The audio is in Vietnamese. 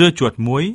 dưa chuột muối.